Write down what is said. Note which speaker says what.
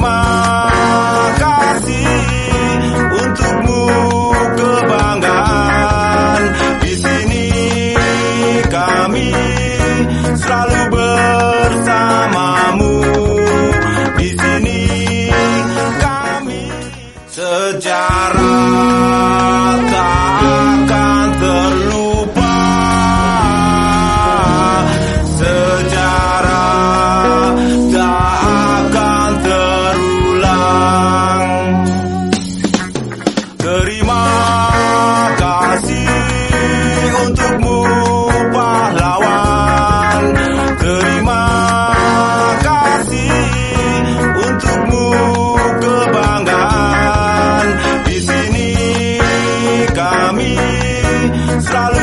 Speaker 1: terima kasih untukmu kebanggaan. Di sini kami selalu bersamamu. Di sini kami sejak kami selalu